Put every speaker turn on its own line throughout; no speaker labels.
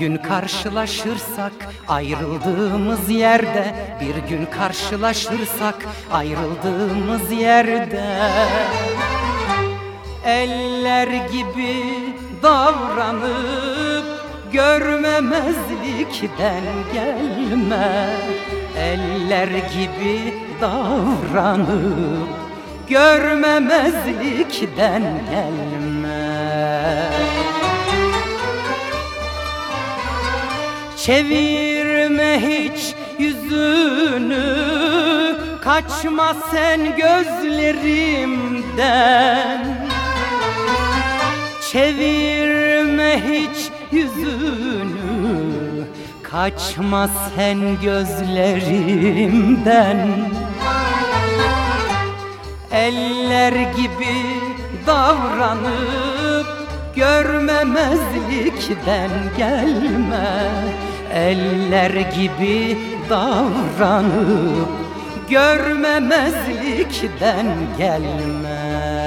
gün karşılaşırsak ayrıldığımız yerde Bir gün karşılaşırsak ayrıldığımız yerde. Eller gibi davranıp görmemezlikten gelme Eller gibi davranıp görmemezlikten gelme Çevirme hiç yüzünü Kaçma sen gözlerimden. Çevirme hiç yüzünü Kaçma sen gözlerimden. Eller gibi davranıp görmemezlikten gelme. Eller gibi davranıp görmemezlikten gelme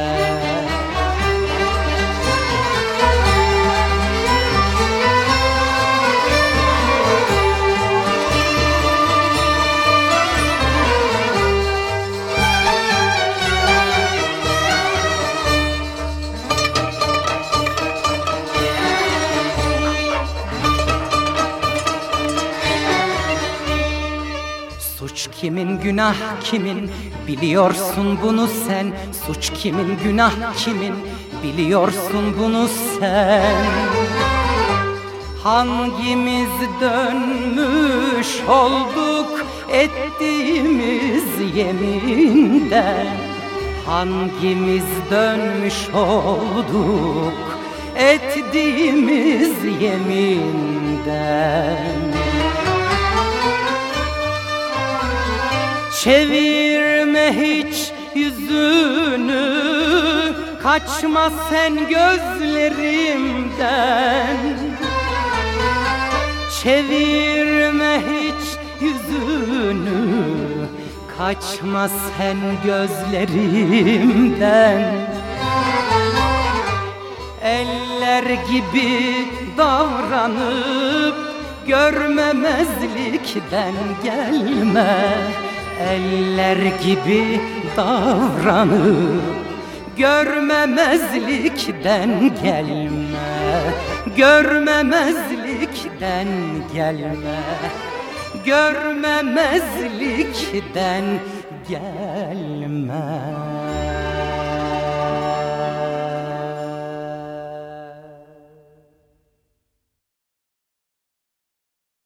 Suç kimin günah kimin? Biliyorsun bunu sen. Suç kimin günah kimin? Biliyorsun bunu sen. Hangimiz dönmüş olduk ettiğimiz yeminden? Hangimiz dönmüş olduk ettiğimiz yeminden Çevirme hiç yüzünü Kaçma sen gözlerimden. Çevirme hiç yüzünü Kaçma sen gözlerimden. Eller gibi davranıp görmemezlikten gelme Eller gibi davranıp görmemezlikten gelme. Görmemezlikten gelme. Görmemezlikten gelme